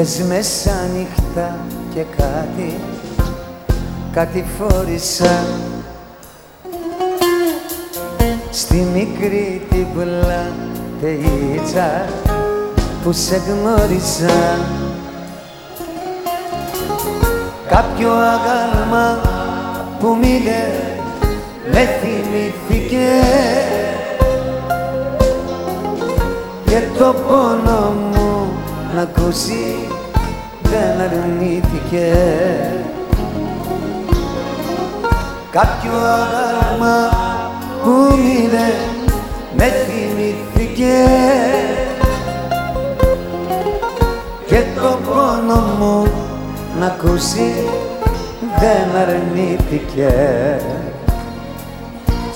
Χθες μέσα νύχτα και κάτι Κάτι φόρησα. Στη μικρή την πλατείτσα Που σε γνώρισα Κάποιο αγάλμα που μίλε με θυμήθηκε. Και το πόνο μου να ακούσει δεν αρνήθηκε. Κάποιο αγάλμα που μείνε με θυμήθηκε. Και το πόνο μου να ακούσει δεν αρνήθηκε